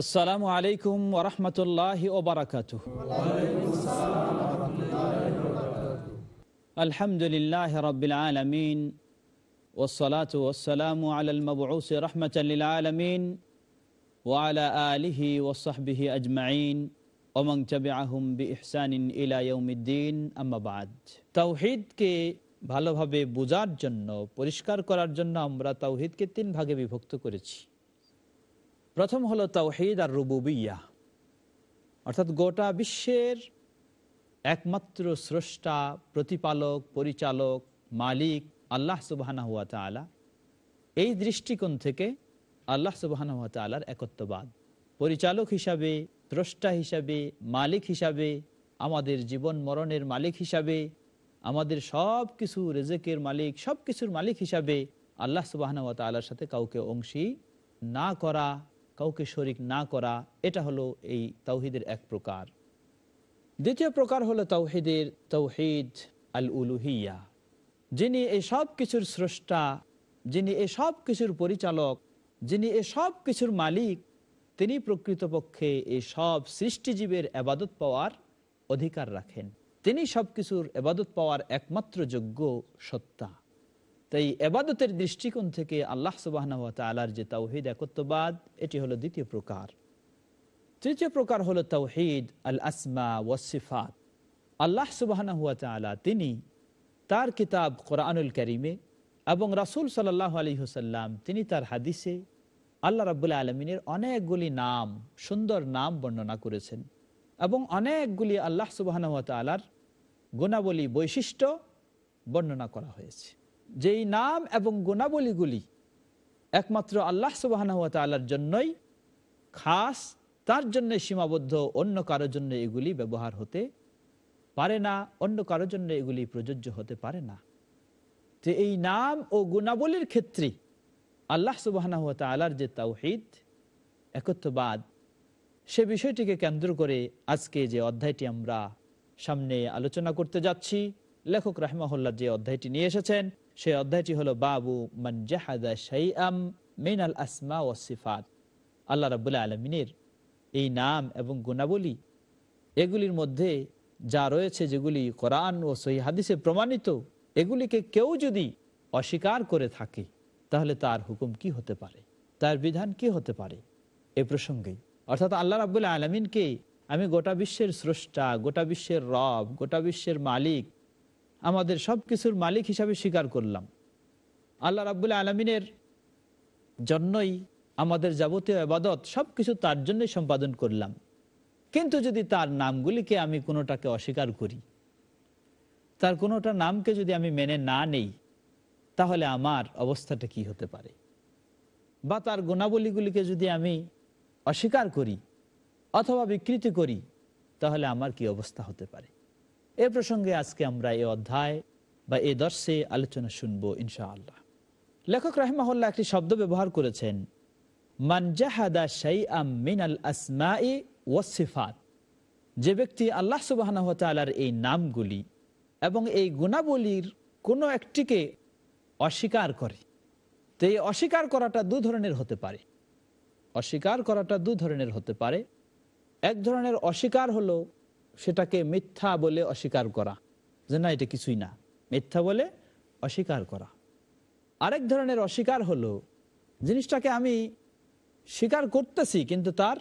আসসালামু আলাইকুম ওরহমতুল্লাহ ওবরাকাত আলহামদুলিল্লাহ রবিল আলমিন ওসলাত ওসালাম আল মবউস রহমতুল্লিল আলমিন ওয়ালা আলিহি ওসাহবিহি আজমাইন ওমং চবিআহুম বি ইহসানিন ইলা ইয়ৌমিদ্দিন আম্মাবাদ তাওহিদকে ভালোভাবে বোঝার জন্য, পরিষ্কার করার জন্য আমরা তাওহিদকে তিন ভাগে বিভক্ত করেছি। প্রথম হলো তাওহিদ আর রুবুবিয়া অর্থাৎ গোটা বিশ্বের একমাত্র স্রষ্টা, প্রতিপালক, পরিচালক, মালিক আল্লাহ সুবাহানা হুয়া তালা এই দৃষ্টিকোণ থেকে আল্লাহ সুবাহানা হুয়া তালার একত্ববাদ। পরিচালক হিসাবে, স্রষ্টা হিসাবে, মালিক হিসাবে, আমাদের জীবন মরণের মালিক হিসাবে, আমাদের সব কিছু রেজেকের মালিক সব কিছুর মালিক হিসাবে আল্লাহ সুবাহানা তালার সাথে কাউকে অংশী না করা কাউকে শরিক না করা, এটা হলো এই তাওহিদের এক প্রকার। দ্বিতীয় প্রকার হলো তাওহিদের তৌহিদ আল উলুহিয়া যিনি এই সব কিছুর স্রষ্টা, যিনি এই সব কিছুর পরিচালক, যিনি এই সব কিছুর মালিক, তিনি প্রকৃতপক্ষে এই সব সৃষ্টিজীবের আবাদত পাওয়ার অধিকার রাখেন। তিনি সব কিছুর আবাদত পাওয়ার একমাত্র যোগ্য সত্তা। তাই এবাদতের দৃষ্টিকোণ থেকে আল্লাহ সুবাহ তালার যে তাওহিদ একত্ববাদ, এটি হলো দ্বিতীয় প্রকার। তৃতীয় প্রকার হলো তাওহিদ আল আসমা ওয়াসিফাত আল্লাহ সুবাহ তিনি তার কিতাব কোরআনুল করিমে এবং রাসুল সাল্লাহ আলী হুসাল্লাম তিনি তার হাদিসে আল্লাহ রাবুল্লাহ আলমিনের অনেকগুলি নাম, সুন্দর নাম বর্ণনা করেছেন এবং অনেকগুলি আল্লাহ সুবাহ তালার গুণাবলী বৈশিষ্ট্য বর্ণনা করা হয়েছে। যেই নাম এবং গুণাবলীগুলি একমাত্র আল্লাহ সুবাহ তাল্লার জন্যই খাস, তার জন্য সীমাবদ্ধ, অন্য কারোর জন্য এগুলি ব্যবহার হতে পারে না, অন্য কারোর জন্য এগুলি প্রযোজ্য হতে পারে না। যে এই নাম ও গুণাবলীর ক্ষেত্রে আল্লাহ সুবাহ যে তাওহিদ, একত্ববাদ, সে বিষয়টিকে কেন্দ্র করে আজকে যে অধ্যায়টি আমরা সামনে আলোচনা করতে যাচ্ছি, লেখক রাহমাহুল্লাহ যে অধ্যায়টি নিয়ে এসেছেন সেই অধ্যায়টি হলো বাবু মঞ্জাহাদা মিন আল আসমা ও সিফাত। আল্লাহ রাবুল্লাহ আলমিনের এই নাম এবং গুণাবলী, এগুলির মধ্যে যা রয়েছে, যেগুলি কোরআন ও সহি হাদিসে প্রমাণিত, এগুলিকে কেউ যদি অস্বীকার করে থাকে, তাহলে তার হুকুম কি হতে পারে? তার বিধান কি হতে পারে? এ প্রসঙ্গে অর্থাৎ আল্লাহ রাবুল্লাহ আলমিনকে আমি গোটা বিশ্বের স্রষ্টা, গোটা বিশ্বের রব, গোটা বিশ্বের মালিক আমাদের সব কিছুর মালিক হিসাবে স্বীকার করলাম। আল্লাহ রাবুল্লাহ আলমিনের জন্যই আমাদের যাবতীয় আবাদত সব কিছু তার জন্যই সম্পাদন করলাম। কিন্তু যদি তার নামগুলিকে আমি কোনোটাকে অস্বীকার করি, তার কোনোটা নামকে যদি আমি মেনে না নেই, তাহলে আমার অবস্থাটা কি হতে পারে? বা তার গুণাবলীগুলিকে যদি আমি অস্বীকার করি অথবা বিকৃতি করি, তাহলে আমার কি অবস্থা হতে পারে? এ প্রসঙ্গে আজকে আমরা এই অধ্যায় বা এই দর্শে আলোচনা শুনব, ইনশাআল্লাহ। লেখক রাহমাহুল্লাহ একটি শব্দ ব্যবহার করেছেন মানজাহাদা শাই মিনাল আসমাই ওয়াসিফাত যে ব্যক্তি আল্লাহ সুবাহ এই নামগুলি এবং এই গুণাবলীর কোনো একটিকে অস্বীকার করে, তো এই অস্বীকার করাটা দু ধরনের হতে পারে। অস্বীকার করাটা দু ধরনের হতে পারে। এক ধরনের অস্বীকার হলো সেটাকে মিথ্যা বলে অস্বীকার করা। যে না, এটা কিছুই না। মিথ্যা বলে অস্বীকার করা। আরেক ধরনের অস্বীকার হলো, জিনিসটাকে আমি স্বীকার করতেছি, কিন্তু তার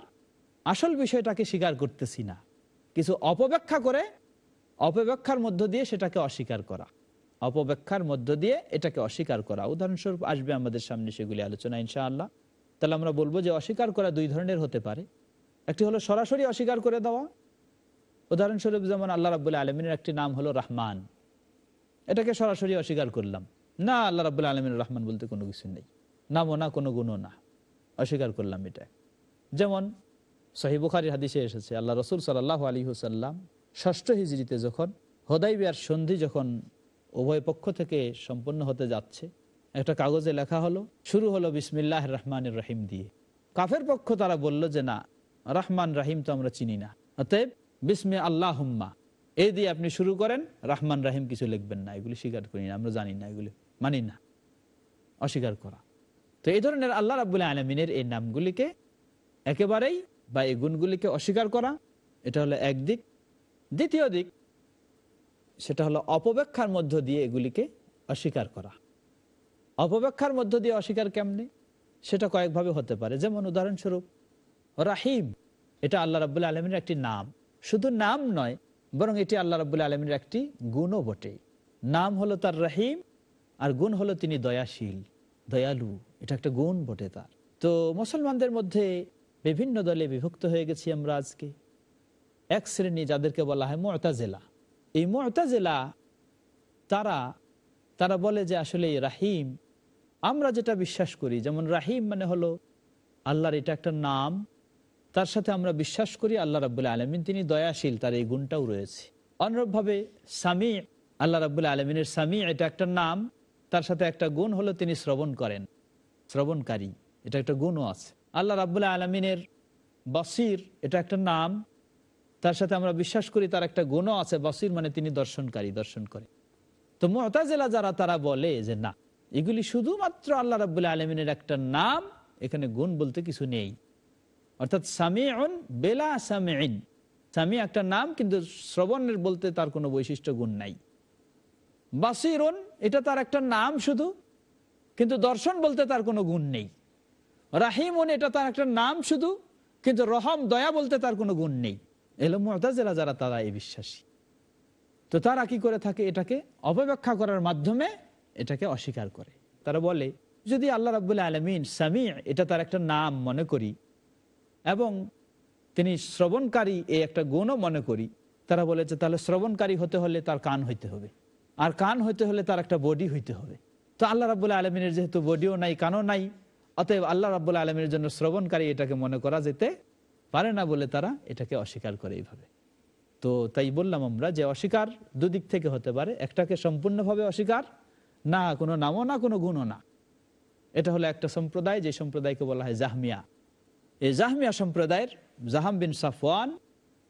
আসল বিষয়টাকে স্বীকার করতেছি না। কিছু অপব্যাখ্যা করে, অপব্যাখ্যার মধ্য দিয়ে সেটাকে অস্বীকার করা। অপব্যাখ্যার মধ্য দিয়ে এটাকে অস্বীকার করা। উদাহরণস্বরূপ আসবে আমাদের সামনে সেগুলি আলোচনা, ইনশাআল্লাহ। তাহলে আমরা বলব যে, অস্বীকার করা দুই ধরনের হতে পারে। একটি হলো সরাসরি অস্বীকার করে দেওয়া উদাহরণস্বরূপ যেমন আল্লাহ রাবুল্লাহ আলমিনের একটি নাম হলো রহমান। এটাকে সরাসরি অস্বীকার করলাম। না, আল্লাহ রাবুল্লাহ আলমিন রহমান বলতে কোনো কিছু নেই। নামও না, কোনো গুণও না। অস্বীকার করলাম এটা। যেমন সহিবুখারি হাদিসে এসেছে, আল্লাহ রসুল সাল্লাহ আলী হুসাল্লাম ষষ্ঠ হিজড়িতে যখন হোদাই বিয়ার সন্ধি যখন উভয় পক্ষ থেকে সম্পন্ন হতে যাচ্ছে, একটা কাগজে লেখা হলো, শুরু হলো বিসমিল্লাহ রহমান রহিম দিয়ে। কাফের পক্ষ তারা বলল যে, না, রহমান রাহিম তো আমরা চিনি না। অতএব বিসমে আল্লাহ হুম্মা এই দিয়ে আপনি শুরু করেন, রাহমান রাহিম কিছু লিখবেন না, এগুলি স্বীকার করি না, আমরা জানি না এগুলি, মানি না, অস্বীকার করা। তো এই ধরনের আল্লাহ রাবুল্লাহ আলমিনের এই নামগুলিকে একেবারেই বা এই গুণগুলিকে অস্বীকার করা, এটা হলো একদিক দ্বিতীয় দিক, সেটা হলো অপব্যাখ্যার মধ্য দিয়ে এগুলিকে অস্বীকার করা। অপব্যাখ্যার মধ্য দিয়ে অস্বীকার কেমনে? সেটা কয়েকভাবে হতে পারে। যেমন উদাহরণস্বরূপ, রাহিম, এটা আল্লাহ রাবুল্লাহ আলমীর একটি নাম। শুধু নাম নয়, বরং এটি আল্লাহ রাবুল্লাহ আলমীর একটি গুণও বটে নাম হলো তার রাহিম, আর গুণ হলো তিনি দয়াশীল, দয়ালু। এটা একটা গুণ বটে তার। তো মুসলমানদের মধ্যে বিভিন্ন দলে বিভক্ত হয়ে গেছি আমরা আজকে। এক শ্রেণি যাদেরকে বলা হয় মতাজেলা। এই মতাজেলা, তারা তারা বলে যে আসলে এই রাহিম, আমরা যেটা বিশ্বাস করি, যেমন রাহিম মানে হলো আল্লাহর এটা একটা নাম তার সাথে আমরা বিশ্বাস করি আল্লাহ রাবুল্লাহ আলমিন, তিনি দয়াশীল, তার এই গুণটাও রয়েছে। অনুরূপভাবে সামি, আল্লাহ রাবুল্লাহ আলমিনের সামি, এটা একটা নাম, তার সাথে একটা গুণ হলো তিনি শ্রবণ করেন। শ্রবণকারী, এটা একটা গুণও আছে। আল্লাহ রাবুল্লাহ আলমিনের বসির, এটা একটা নাম, তার সাথে আমরা বিশ্বাস করি তার একটা গুণও আছে, বসির মানে তিনি দর্শনকারী, দর্শন করে। তো মতাজেলা যারা, তারা বলে যে না, এগুলি শুধুমাত্র আল্লাহ রাবুল্লাহ আলমিনের একটা নাম, এখানে গুণ বলতে কিছু নেই। অর্থাৎ সামিউন বেলা সামিন সামি একটা নাম, কিন্তু শ্রবণের বলতে তার কোনো বৈশিষ্ট্য, গুণ নাই। বাসিরুন, এটা তার একটা নাম শুধু, কিন্তু দর্শন বলতে তার কোনো গুণ নেই। রাহিমুন, এটা তার একটা নাম শুধু, কিন্তু রহম, দয়া বলতে তার কোনো গুণ নেই। এলো মতাজেরা যারা, তারা এই বিশ্বাসী। তো তারা কি করে থাকে এটাকে? অপব্যাখ্যা করার মাধ্যমে এটাকে অস্বীকার করে। তারা বলে, যদি আল্লাহ রাবুল্লাহ আলমিন সামি এটা তার একটা নাম মনে করি এবং তিনি শ্রবণকারী এই একটা গুণও মনে করি। তারা বলেছে, তাহলে শ্রবণকারী হতে হলে তার কান হইতে হবে। আর কান হইতে হলে তার একটা বডি হইতে হবে। তো আল্লাহ রাবুল্লাহ আলমিনের যেহেতু বডিও নাই, কানও নাই, অতএব আল্লাহ রাবুল্লাহ আলমীর জন্য শ্রবণকারী এটাকে মনে করা যেতে পারে না বলে তারা এটাকে অস্বীকার করে এইভাবে। তো তাই বললাম আমরা যে অস্বীকার দুদিক থেকে হতে পারে, একটাকে সম্পূর্ণভাবে অস্বীকার, না কোনো নামও না, কোনো গুণও না। এটা হলো একটা সম্প্রদায়, যে সম্প্রদায়কে বলা হয় জাহমিয়া। এই জাহমিয়া সম্প্রদায়ের, জাহাম বিন সাফওয়ান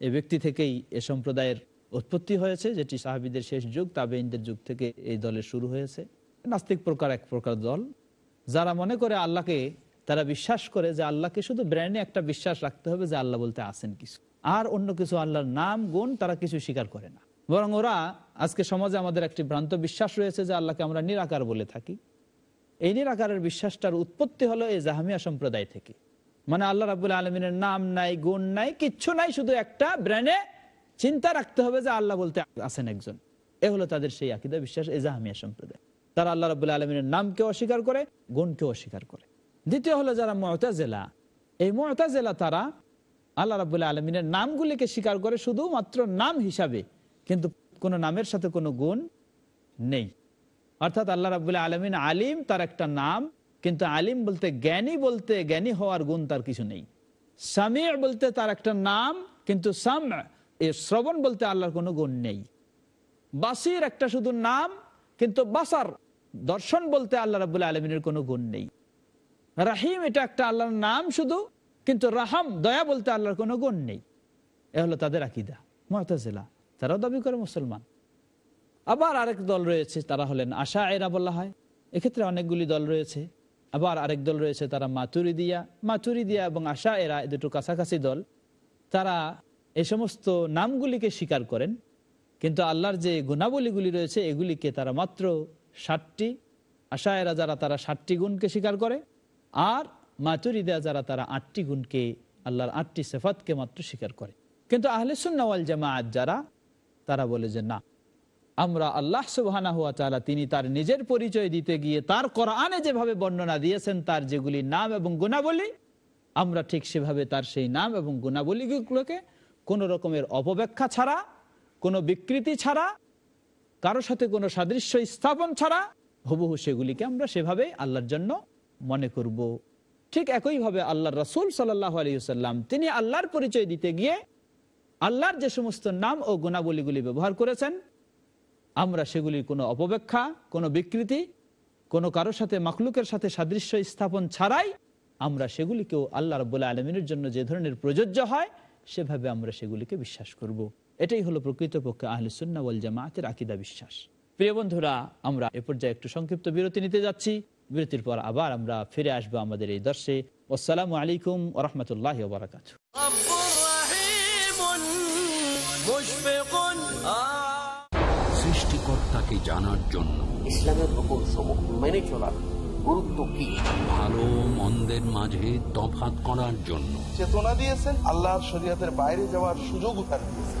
এই ব্যক্তি থেকেই এ সম্প্রদায়ের উৎপত্তি হয়েছে, যেটি সাহাবিদের শেষ যুগ তাবেইনদের যুগ থেকে এই দলের শুরু হয়েছে। নাস্তিক প্রকার এক প্রকার দল। যারা মনে করে আল্লাহকে, তারা বিশ্বাস করে যে আল্লাহকে শুধু ব্র্যান্ডে একটা বিশ্বাস রাখতে হবে, যে আল্লাহ বলতে আসেন কিছু। আর অন্য কিছু আল্লাহর নাম, গুণ, তারা কিছু স্বীকার করে না। বরং ওরা আজকে সমাজে আমাদের একটি ভ্রান্ত বিশ্বাস রয়েছে যে আল্লাহকে আমরা নিরাকার বলে থাকি। এই নিরাকারের বিশ্বাসটার উৎপত্তি হলো এই জাহামিয়া সম্প্রদায় থেকে। মানে আল্লাহ রাবুল আলমিনের নাম নাই, গুণ নাই, কিচ্ছু নাই, শুধু একটা ব্রেনে চিন্তা রাখতে হবে যে আল্লাহ বলতে আছেন একজন। এ হলো তাদের সেই আকিদা বিশ্বাস এই জাহামিয়া সম্প্রদায়। তারা আল্লাহ রাবুল্লাহ আলমিনের নামকে অস্বীকার করে, গুণকে অস্বীকার করে। দ্বিতীয় হলো যারা মহতাজেলা এই মহতাজেলা তারা আল্লাহ রাবুল্লাহ আলমিনের নামগুলিকে স্বীকার করে শুধুমাত্র নাম হিসাবে, কিন্তু কোনো নামের সাথে কোনো গুণ নেই। অর্থাৎ আল্লাহ রাবুল্লাহ আলমিন আলিম, তার একটা নাম কিন্তু আলিম বলতে জ্ঞানী বলতে জ্ঞানী হওয়ার গুণ তার কিছু নেই। সামির বলতে তার একটা নাম, কিন্তু সাম এ শ্রবণ বলতে আল্লাহর কোনো গুণ নেই। বাসির একটা শুধু নাম, কিন্তু বাসার দর্শন বলতে আল্লাহ রাবুল্লাহ আলমিনের কোনো গুণ নেই। রাহিম এটা একটা আল্লাহর নাম শুধু, কিন্তু রাহাম, দয়া বলতে আল্লাহর কোনো গুণ নেই। এ হলো তাদের আকিদা মহতাজিলা তারাও দাবি করে মুসলমান। আবার আরেক দল রয়েছে, তারা হলেন আশা এরা বলা হয়। এক্ষেত্রে অনেকগুলি দল রয়েছে। আবার আরেক দল রয়েছে তারা মাতুরিদিয়া। মাতুরিদিয়া এবং আশা এরা দুটো কাছাকাছি দল, তারা এ সমস্ত নামগুলিকে স্বীকার করেন। কিন্তু আল্লাহর যে গুণাবলীগুলি রয়েছে, এগুলিকে তারা মাত্র ষাটটি। আশা এরা যারা, তারা ষাটটি গুণকে স্বীকার করে। আর মাতুরিদা যারা, তারা আটটি গুণকে, আল্লাহর আটটি সেফাতকে মাত্র স্বীকার করে। কিন্তু আহলে সুন্নাওয়াল জামায়াত যারা, তারা বলে যে না। আমরা আল্লাহ তালা তিনি তার নিজের পরিচয় দিতে গিয়ে তার কোরআনে যেভাবে বর্ণনা দিয়েছেন, তার যেগুলি নাম এবং গুণাবলী, আমরা ঠিক সেভাবে তার সেই নাম এবং গুণাবলীগুলোকে কোনো রকমের অপব্যাখ্যা ছাড়া, কোনো বিকৃতি ছাড়া, কারও সাথে কোনো সাদৃশ্য স্থাপন ছাড়া হুবহু সেগুলিকে আমরা সেভাবে আল্লাহর জন্য মনে করব। ঠিক একইভাবে আল্লাহ রসুল সাল্লাহ আলিয়াল্লাম তিনি আল্লাহর পরিচয় দিতে গিয়ে আল্লাহর যে সমস্ত নাম ও গুণাবলীগুলি ব্যবহার করেছেন আমরা সেগুলির কোনো অপব্যাখ্যা, কোনো বিকৃতি, কোনো কারোর সাথে মাকলুকের সাথে সাদৃশ্য স্থাপন ছাড়াই আমরা সেগুলিকেও আল্লাহ রব্বুল্লাহ আলমিনের জন্য যে ধরনের প্রযোজ্য হয়, সেভাবে আমরা সেগুলিকে বিশ্বাস করব। এটাই হলো প্রকৃতপক্ষে আহলুসুন্না ওয়াল জামাতের আকিদা বিশ্বাস। প্রিয় বন্ধুরা, আমরা এ পর্যায়ে একটু সংক্ষিপ্ত বিরতি নিতে যাচ্ছি। বিরতির পর আবার আমরা ফিরে আসব আমাদের এই দর্শে। আসসালামু আলাইকুম ওরহমতুল্লাহ বারাকাত সেটি জানার জন্য। ইসলামের রকম সমূহ মেনে চলার গুরুত্ব কি? ভালো মন্দের মাঝে তফাত করার জন্য। চেতনা দিয়েছেন আল্লাহ শরীয়তের বাইরে যাওয়ার সুযোগ দিয়েছেন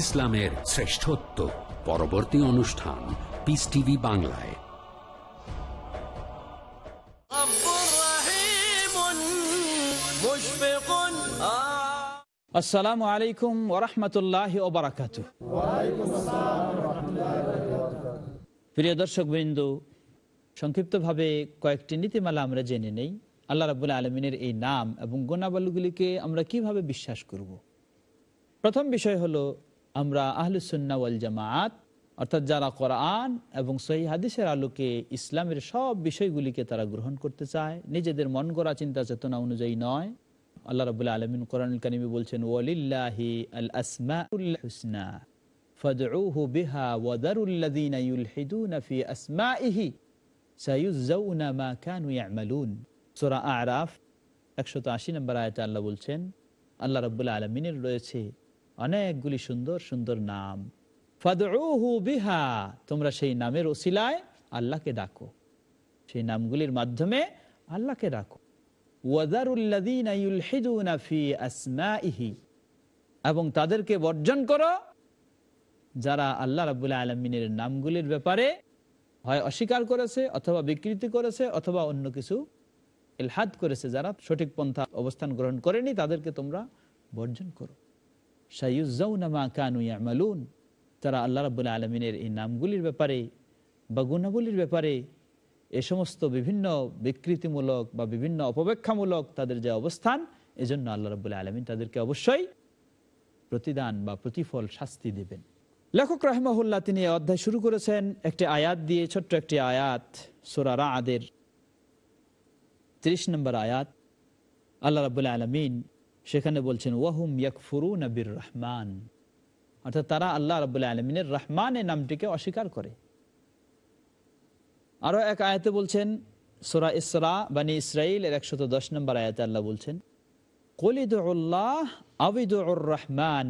ইসলামের শ্রেষ্ঠত্ব। পরবর্তী অনুষ্ঠান পিস টিভি বাংলায়। আসসালামু আলাইকুম ওরহমতুল্লাহ ওবরাকাত প্রিয় দর্শক বৃন্দ সংক্ষিপ্তভাবে কয়েকটি নীতিমালা আমরা জেনে নেই। আল্লাহ রাবুল আলমিনের এই নাম এবং গোনাবালুগুলিকে আমরা কীভাবে বিশ্বাস করব? প্রথম বিষয় হলো আমরা আহলুসুন্না ওয়াল জামাত অর্থাৎ যারা কোরআন এবং সহি হাদিসের আলোকে ইসলামের সব বিষয়গুলিকে তারা গ্রহণ করতে চায়, নিজেদের মন গড়া চিন্তা চেতনা অনুযায়ী নয়। আল্লাহ রবুল্লা আলমিন কোরআন কানিমি বলছেন, ওয়ালিল্লাহি আল আসমাউল হুসনা ইয়ামালুন। সূরা আরাফ 180 নম্বর আল্লাহ বলছেন, আল্লাহ রয়েছে অনেকগুলি সুন্দর সুন্দর নাম। বিহা, তোমরা সেই নামের ওসিলায় আল্লাহকে ডাকো। সেই নামগুলির মাধ্যমে আল্লাহকে ডাকো। এবং তাদেরকে বর্জন করো, যারা আল্লাহ রাবুল্লাহ আলমিনের নামগুলির ব্যাপারে হয় অস্বীকার করেছে, অথবা বিকৃতি করেছে, অথবা অন্য কিছু ইলহাদ করেছে, যারা সঠিক পন্থা অবস্থান গ্রহণ করেনি, তাদেরকে তোমরা বর্জন করো। সাইউজ্জাউনামা কানু ইয়ামালুন তারা আল্লাহ রাবুল্লাহ আলমিনের এই নামগুলির ব্যাপারে বা গুণাবলীর ব্যাপারে এ সমস্ত বিভিন্ন বিকৃতিমূলক বা বিভিন্ন অপব্যাখ্যামূলক তাদের যে অবস্থান, এজন্য আল্লাহ রবুল্লাহ আলমিন তাদেরকে অবশ্যই প্রতিদান বা প্রতিফল শাস্তি দেবেন। লেখক রাহমাহুল্লাহ তিনি অধ্যায় শুরু করেছেন একটি আয়াত দিয়ে, ছোট্ট একটি আয়াত সোরারা আদের ত্রিশ নম্বর আয়াত। আল্লাহ রাবুল্লাহ আলমিন সেখানে বলছেন, ওয়াহুম ইয়াকফুরু নবির রহমান অর্থাৎ তারা আল্লাহ রাবুল্লাহ আলমিনের রহমান এ নামটিকে অস্বীকার করে। আরও এক আয়াতে বলছেন, সোরা ইসরা, বানী ইসরাইল এর একশত দশ নম্বর আয়াতে আল্লাহ বলছেন আবিদুর রহমান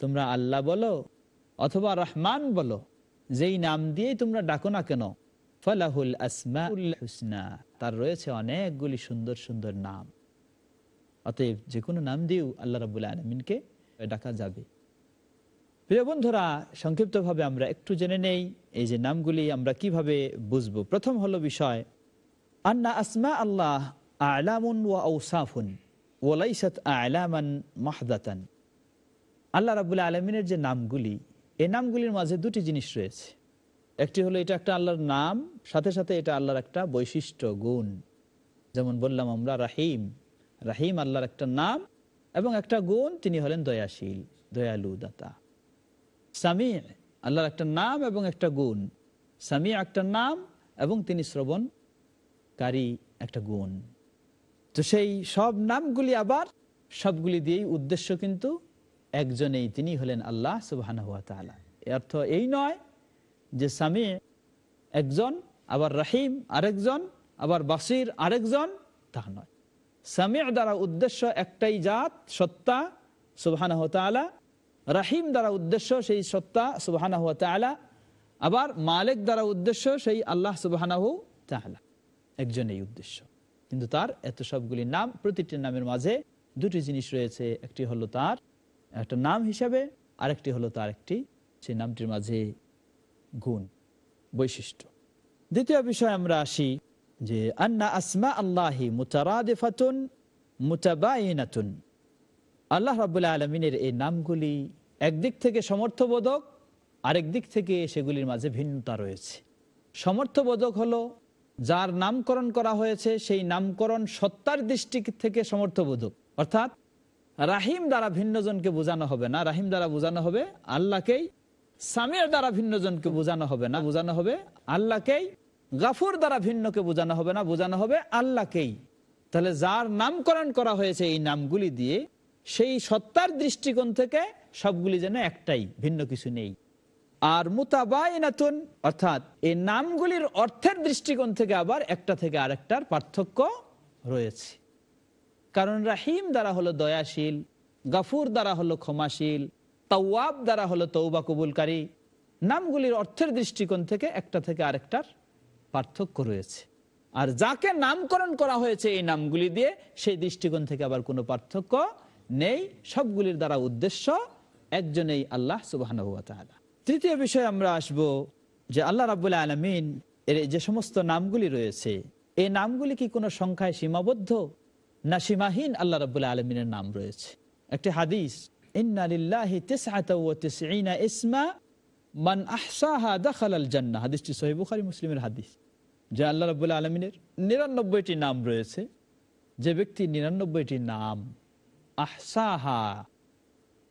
তোমরা আল্লাহ বলো অথবা রহমান বলো, যেই নাম দিয়েই তোমরা ডাকো না কেন? ফালাহুল আসমাউল হুসনা, তার রয়েছে অনেকগুলি সুন্দর সুন্দর নাম। অতএব যে কোনো নাম দিয়েও আল্লাহ রাবুল আলমিনকে ডাকা যাবে। প্রিয় বন্ধুরা, সংক্ষিপ্তভাবে আমরা একটু জেনে নেই এই যে নামগুলি আমরা কীভাবে বুঝব। প্রথম হলো বিষয়, আন্না আসমা আল্লাহ আলামুন ওয়া ঔসাফুন ওলাইসাত আলামান মাহদাতান। আল্লাহ রাবুল্লাহ আলমিনের যে নামগুলি, এই নামগুলির মাঝে দুটি জিনিস রয়েছে। একটি হলো এটা একটা আল্লাহর নাম, সাথে সাথে এটা আল্লাহর একটা বৈশিষ্ট্য, গুণ। যেমন বললাম আমরা, রাহিম। রাহিম আল্লাহর একটা নাম এবং একটা গুণ, তিনি হলেন দয়াশীল, দয়ালু দাতা। সামি আল্লাহর একটা নাম এবং একটা গুণ। সামি একটা নাম এবং তিনি শ্রবণকারী একটা গুণ। তো সেই সব নামগুলি আবার, সবগুলি দিয়েই উদ্দেশ্য কিন্তু একজনেই, তিনি হলেন আল্লাহ সুবাহ অর্থ এই নয় যে সামি একজন, আবার রাহিম আরেকজন, আবার বাসির আরেকজন, তা নয়। সামির দ্বারা উদ্দেশ্য একটাই জাত, সত্তা সুবাহ রাহিম দ্বারা উদ্দেশ্য সেই সত্তা সুবাহ আবার মালিক দ্বারা উদ্দেশ্য সেই আল্লাহ সুবাহ একজন এই উদ্দেশ্য। কিন্তু তার এত সবগুলি নাম, প্রতিটি নামের মাঝে দুটি জিনিস রয়েছে। একটি হলো তার, একটা নাম হিসাবে, আরেকটি হলো তার একটি, সেই নামটির মাঝে গুণ, বৈশিষ্ট্য। দ্বিতীয় বিষয় আমরা আসি যে, আন্না আসমা আল্লাহি মুতারাদিফাতুন মুতাবাইনাতুন। আল্লাহ রাবুল্লাহ আলমিনের এই নামগুলি একদিক থেকে সমর্থবোধক, আরেক দিক থেকে সেগুলির মাঝে ভিন্নতা রয়েছে। সমর্থবোধক হলো যার নামকরণ করা হয়েছে, সেই নামকরণ সত্তার দৃষ্টি থেকে সমর্থবোধক। অর্থাৎ রাহিম দ্বারা ভিন্নজনকে বোঝানো হবে না, রাহিম দ্বারা বোঝানো হবে আল্লাহকেই সামির দ্বারা ভিন্নজনকে বোঝানো হবে না, বোঝানো হবে আল্লাহকেই। গাফুর দ্বারা ভিন্নকে বোঝানো হবে না, বোঝানো হবে আল্লাহকেই। তাহলে যার নামকরণ করা হয়েছে এই নামগুলি দিয়ে, সেই সত্তার দৃষ্টিকোণ থেকে সবগুলি যেন একটাই, ভিন্ন কিছু নেই। আর মুতাবাইনাতুন, অর্থাৎ এই নামগুলির অর্থের দৃষ্টিকোণ থেকে আবার একটা থেকে আরেকটার পার্থক্য রয়েছে। কারণ রাহিম দ্বারা হলো দয়াশীল, গাফুর দ্বারা হলো ক্ষমাশীল তাওয়াব দ্বারা হলো তৌবা কবুলকারী। নামগুলির অর্থের দৃষ্টিকোণ থেকে একটা থেকে আরেকটার পার্থক্য রয়েছে। আর যাকে নামকরণ করা হয়েছে এই নামগুলি দিয়ে সেই দৃষ্টিকোণ থেকে আবার কোনো পার্থক্য নেই। সবগুলির দ্বারা উদ্দেশ্য একজনেই আল্লাহ সুবাহ তৃতীয় বিষয় আমরা আসব যে আল্লাহ রাবুল্লাহ আলমিন এর যে সমস্ত নামগুলি রয়েছে, এই নামগুলি কি কোনো সংখ্যায় সীমাবদ্ধ না সীমাহীন আল্লাহ রাবুল্লাহ আলমিনের নাম রয়েছে? একটি হাদিস ইসমা মান আল জান্না মুসলিমের হাদিস আল্লাহ আলমিনের নিরানব্বইটি নাম রয়েছে, যে ব্যক্তি নিরানব্বইটি নাম আহসাহা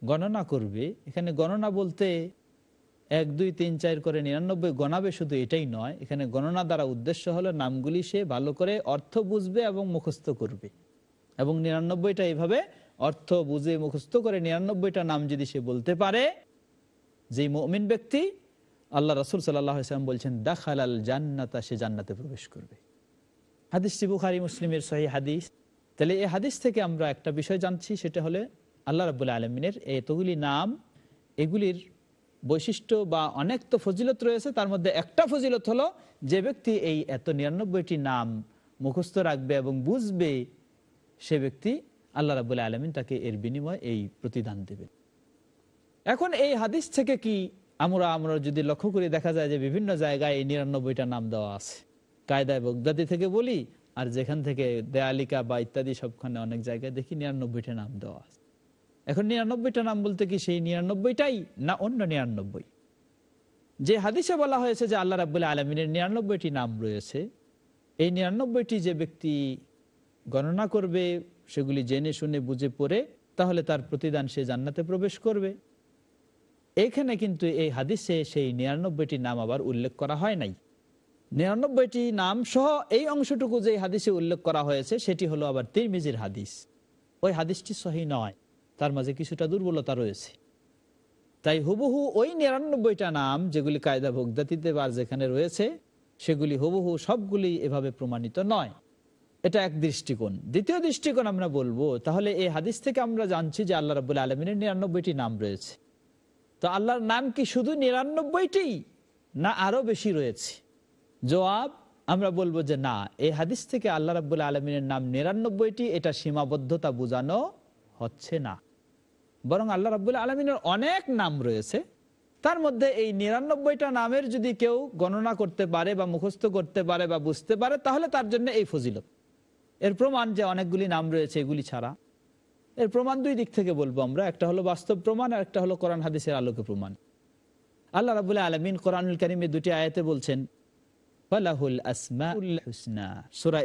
গণনা করবে, এখানে গণনা বলতে এক, দুই, তিন, চার করে নিরানব্বই গণাবে শুধু এটাই নয়, এখানে গণনা দ্বারা উদ্দেশ্য হলো নামগুলি সে ভালো করে অর্থ বুঝবে এবং মুখস্থ করবে। এবং নিরানব্বইটা এইভাবে অর্থ বুঝে মুখস্থ করে নিরানব্বইটা নাম যদি সে বলতে পারে যে মমিন ব্যক্তি আল্লাহ রসুল সাল্লাম বলছেন দাখাল আল জান্নাতা সে জান্নাতে প্রবেশ করবে। হাদিসটি বুখারি, মুসলিমের সহি হাদিস। তাহলে এই হাদিস থেকে আমরা একটা বিষয় জানছি, সেটা হলে আল্লাহ রাবুল্লাহ আলমিনের এতগুলি নাম, এগুলির বৈশিষ্ট্য বা অনেক তো ফজিলত রয়েছে, তার মধ্যে একটা ফজিলত হলো যে ব্যক্তি এই এত নিরানব্বইটি নাম মুখস্থ রাখবে এবং বুঝবে, সে ব্যক্তি আল্লাহ রাবুল্লাহ আলমিন তাকে এর বিনিময়ে এই প্রতিদান দেবে এখন এই হাদিস থেকে কি আমরা আমরা যদি লক্ষ্য করে, দেখা যায় যে বিভিন্ন জায়গায় এই নিরানব্বইটা নাম দেওয়া আছে। কায়দায় বগদাদি থেকে বলি, আর যেখান থেকে দেয়ালিকা বা ইত্যাদি সবখানে অনেক জায়গায় দেখি নিরানব্বইটা নাম দেওয়া আছে। এখন নিরানব্বইটা নাম বলতে কি সেই নিরানব্বইটাই না অন্য নিরানব্বই? যে হাদিসে বলা হয়েছে যে আল্লাহ রাবুল্লাহ আলমিনের নিরানব্বইটি নাম রয়েছে, এই নিরানব্বইটি যে ব্যক্তি গণনা করবে সেগুলি জেনে শুনে বুঝে পড়ে, তাহলে তার প্রতিদান সে জান্নাতে প্রবেশ করবে। এখানে কিন্তু এই হাদিসে সেই নিরানব্বইটি নাম আবার উল্লেখ করা হয় নাই। নিরানব্বইটি নাম সহ এই অংশটুকু যে হাদিসে উল্লেখ করা হয়েছে, সেটি হলো আবার তিরমিজির হাদিস। ওই হাদিসটি সহি নয়, তার মাঝে কিছুটা দুর্বলতা রয়েছে। তাই হুবহু ওই নিরানব্বইটা নাম যেগুলি কায়দা ভোগদাতিতে বা যেখানে রয়েছে, সেগুলি হুবহু সবগুলি এভাবে প্রমাণিত নয়। এটা এক দৃষ্টিকোণ। দ্বিতীয় দৃষ্টিকোণ আমরা বলব, তাহলে এই হাদিস থেকে আমরা জানছি যে আল্লাহ রাবুল আলমিনের নিরানব্বইটি নাম রয়েছে। তো আল্লাহর নাম কি শুধু নিরানব্বইটি, না আরও বেশি রয়েছে? জবাব, আমরা বলব যে না, এই হাদিস থেকে আল্লাহ রাবুল আলমিনের নাম নিরানব্বইটি, এটা সীমাবদ্ধতা বোঝানো হচ্ছে না। বরং আল্লাহ রাবুল আলমিনের অনেক নাম রয়েছে। তার মধ্যে এই নিরানব্বইটা নামের যদি কেউ গণনা করতে পারে বা মুখস্থ করতে পারে বা বুঝতে পারে, তাহলে তার জন্য এই ফজিলত। এর প্রমাণ যে অনেকগুলি নাম রয়েছে, এগুলি ছাড়া। এর প্রমাণ দুই দিক থেকে বলব আমরা। একটা হলো বাস্তব প্রমাণ, আর একটা হলো কোরআন হাদিসের আলোকে প্রমাণ। আল্লাহ রাবুল্লাহ আলমিন কোরআনুল করিমের দুটি আয়াতে বলছেন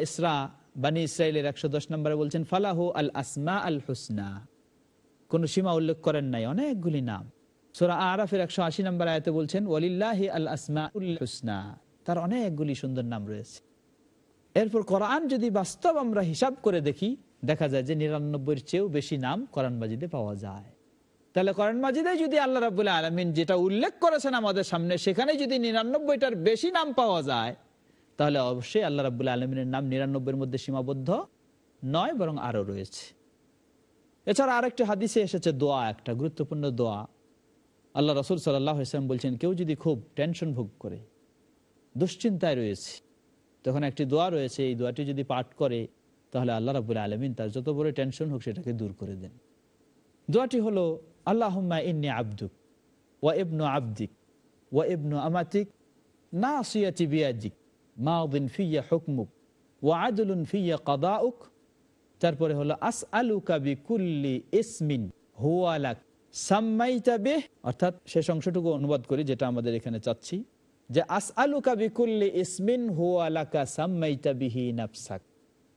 ইসরা, বানী ইসরাইলের 110 নম্বরে বলছেন, ফালাহু আল কোন সীমা উল্লেখ করেন নাই, অনেকগুলি নাম। সূরা আরাফের 180 নম্বর আয়াতে বলছেন আল তার অনেকগুলি সুন্দর নাম রয়েছে। এরপর কোরআন যদি বাস্তব আমরা হিসাব করে দেখি, দেখা যায় যে নিরানব্বইয়ের চেয়েও বেশি নাম কোরআন মাজিদে পাওয়া যায়। তাহলে কোরআন মাজিদে যদি আল্লাহ রাবুল্লাহ আলমিন যেটা উল্লেখ করেছেন আমাদের সামনে, সেখানে যদি নিরানব্বইটার বেশি নাম পাওয়া যায়, তাহলে অবশ্যই আল্লাহ রাবুল্লাহ আলমিনের নাম নিরানব্বইয়ের মধ্যে সীমাবদ্ধ নয়, বরং আরও রয়েছে। এছাড়া আরেকটি হাদিসে এসেছে দোয়া, একটা গুরুত্বপূর্ণ দোয়া। আল্লাহ রসুল সাল্লাহ ইসলাম বলছেন, কেউ যদি খুব টেনশন ভোগ করে, দুশ্চিন্তায় রয়েছে তখন একটি দোয়া রয়েছে, এই দোয়াটি যদি পাঠ করে, তাহলে আল্লাহ রাবুল আলমিন তার যত বড় টেনশন হোক সেটাকে দূর করে দেন। দোয়াটি হলো আল্লাহ ইন্নি আব্দুক ওয়া ইবনু আব্দিক ওয়া ইবনু আমাতিক না সিয়াতি বিয়াজিক মাউদিন ফিয়া হুকমুক ওয়া আদুলুন ফিয়া কাদাউক। তারপরে হলো আস আলু কাবি কুল্লি ইসমিন হুয়ালাক সাম্মাইতা বেহ। অর্থাৎ শেষ অংশটুকু অনুবাদ করি, যেটা আমাদের এখানে চাচ্ছি। যে আস আলু কাবি কুল্লি ইসমিন হুয়ালাকা সাম্মাইতা বিহি নাফসাক।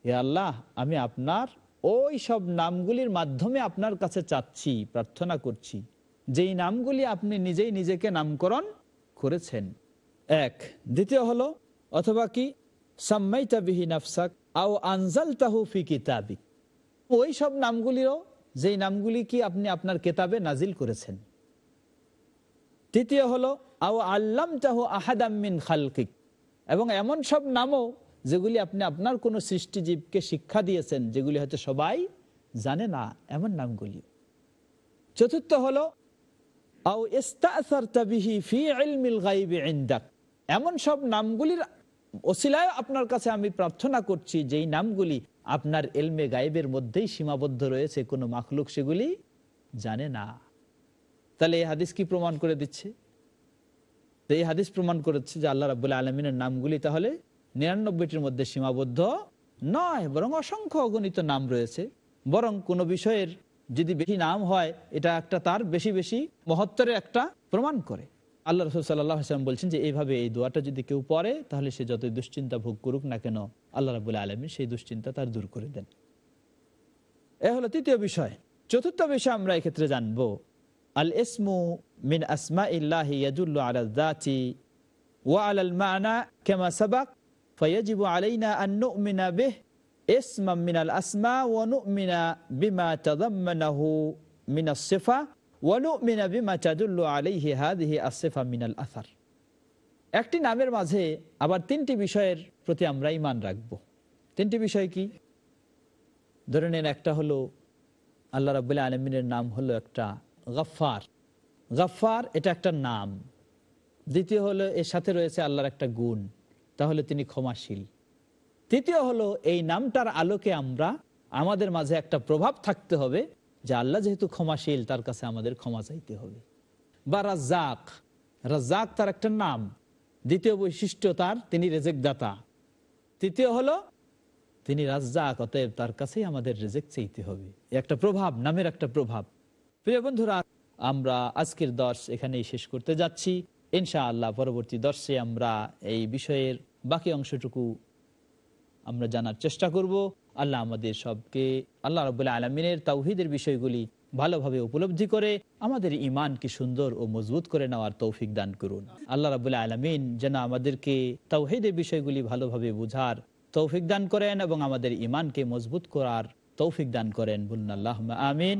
হে আল্লাহ, আমি আপনার ওই সব নামগুলির মাধ্যমে আপনার কাছে চাচ্ছি, প্রার্থনা করছি। যেই নামগুলি আপনি নিজেই নিজেকে নামকরণ করেছেন। এক, দ্বিতীয় হলো, অথবা কি? সাম্মাইতা বিহি নাফসাক আও আনজাল কিতাবিক। ওই সব নামগুলিও যেই নামগুলি কি আপনি আপনার কেতাবে নাজিল করেছেন। তৃতীয় হলো আও আল্লাম তাহু খালকিক। এবং এমন সব নামও যেগুলি আপনি আপনার কোনো সৃষ্টিজীবকে শিক্ষা দিয়েছেন, যেগুলি হয়তো সবাই জানে না, এমন নামগুলি। চতুর্থ হলো ফি এমন সব নামগুলির ওসিলায় আপনার কাছে আমি প্রার্থনা করছি, যেই নামগুলি আপনার এলমে গাইবের মধ্যেই সীমাবদ্ধ রয়েছে, কোনো মাখলুক সেগুলি জানে না। তাহলে এই হাদিস কি প্রমাণ করে দিচ্ছে? তো এই হাদিস প্রমাণ করেছে যে আল্লাহ রাবুল্লাহ আলমিনের নামগুলি তাহলে নিরানব্বইটির মধ্যে সীমাবদ্ধ নয়, বরং অসংখ্য অগণিত নাম রয়েছে। বরং কোনো বিষয়ের যদি বেশি নাম হয়, এটা একটা তার বেশি বেশি মহত্তরের একটা প্রমাণ করে। আল্লাহ রসুল সাল্লাম বলছেন যে, এইভাবে এই দোয়াটা যদি কেউ পড়ে, তাহলে সে যতই দুশ্চিন্তা ভোগ করুক না কেন, আল্লাহ রাবুল্লাহ আলমী সেই দুশ্চিন্তা তার দূর করে দেন। এ হলো তৃতীয় বিষয়। চতুর্থ বিষয় আমরা এক্ষেত্রে জানব। আল ইসমু মিন আসমা আলা সাবাক মিনা মিনাল আসমা মিনা মিনা আলাইহি মিনাল একটি নামের মাঝে আবার তিনটি বিষয়ের প্রতি আমরা ইমান রাখব। তিনটি বিষয় কি? ধরে নেন একটা হলো আল্লাহ রাবুল্লাহ আলমিনের নাম হলো একটা গফার গফার এটা একটা নাম। দ্বিতীয় হলো এর সাথে রয়েছে আল্লাহর একটা গুণ। তাহলে তিনি ক্ষমাশীল। তৃতীয় হলো এই নামটার আলোকে আমরা, আমাদের মাঝে একটা প্রভাব থাকতে হবে যে আল্লাহ যেহেতু ক্ষমাশীল, তার কাছে আমাদের ক্ষমা চাইতে হবে। বা রাজ্জাক। রাজ্জাক তার একটা নাম। দ্বিতীয় বৈশিষ্ট্য তার, তিনি রেজেক দাতা তৃতীয় হলো তিনি রাজ্জাক, অতএব তার কাছেই আমাদের রেজেক চাইতে হবে। একটা প্রভাব, নামের একটা প্রভাব। প্রিয় বন্ধুরা, আমরা আজকের দর্শ এখানেই শেষ করতে যাচ্ছি। ইনশা আল্লাহ পরবর্তী দর্শে আমরা এই বিষয়ের বাকি অংশটুকু আমরা জানার চেষ্টা করব। আল্লাহ আমাদের সবকে, আল্লাহ রবুল্লাহ আলমিনের তাওহিদের বিষয়গুলি ভালোভাবে উপলব্ধি করে আমাদের ইমানকে সুন্দর ও মজবুত করে নেওয়ার তৌফিক দান করুন। আল্লাহ রবুল্লাহ আলমিন যেন আমাদেরকে তাওহিদের বিষয়গুলি ভালোভাবে বুঝার তৌফিক দান করেন এবং আমাদের ইমানকে মজবুত করার তৌফিক দান করেন। বলুন আল্লাহ আমিন।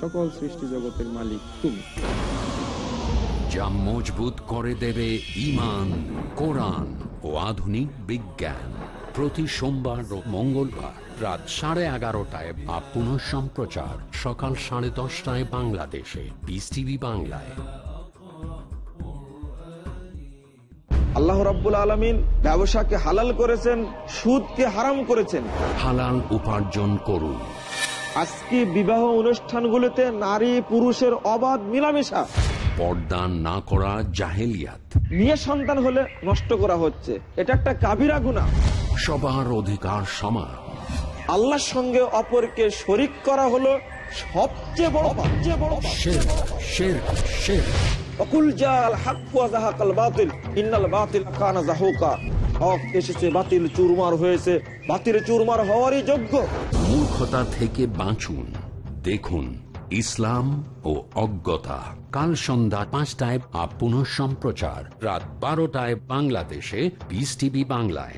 সকল সৃষ্টি জগতের মালিক তুমি। যা মজবুত করে দেবে ইমান কোরআন ও আধুনিক বিজ্ঞান। প্রতি সোমবার ও মঙ্গলবার রাত সাড়ে এগারোটায় বা পুনঃ সম্প্রচার সকাল সাড়ে দশটায় বাংলাদেশে। বিস টিভি বাংলায়। আল্লাহ রাব্বুল আলমিন ব্যবসাকে হালাল করেছেন সুদকে হারাম করেছেন। হালাল উপার্জন করুন। আজকে বিবাহ অনুষ্ঠানগুলোতে নারী পুরুষের অবাধ মিলামেশা। পর্দা না করা জাহেলিয়াত। মেয়ে সন্তান হলে নষ্ট করা হচ্ছে। এটা একটা কাবিরা গুণা সবার অধিকার সমান। আল্লাহর সঙ্গে অপরকে শরিক করা হলো সবচেয়ে বড় সবচেয়ে বড়। শের শের শের। অকুল জাল হাক বাতিল। ইন্নাল বাতিল কানা যাহুকা হক এসেছে, বাতিল চুরমার হয়েছে। বাতিল চুরমার হওয়ারই যোগ্য। মূর্খতা থেকে বাঁচুন। দেখুন, ইসলাম ও অজ্ঞতা। কাল সন্ধ্যা পাঁচটায় আপ সম্প্রচার রাত বারোটায় বাংলাদেশে বিস টিভি বাংলায়।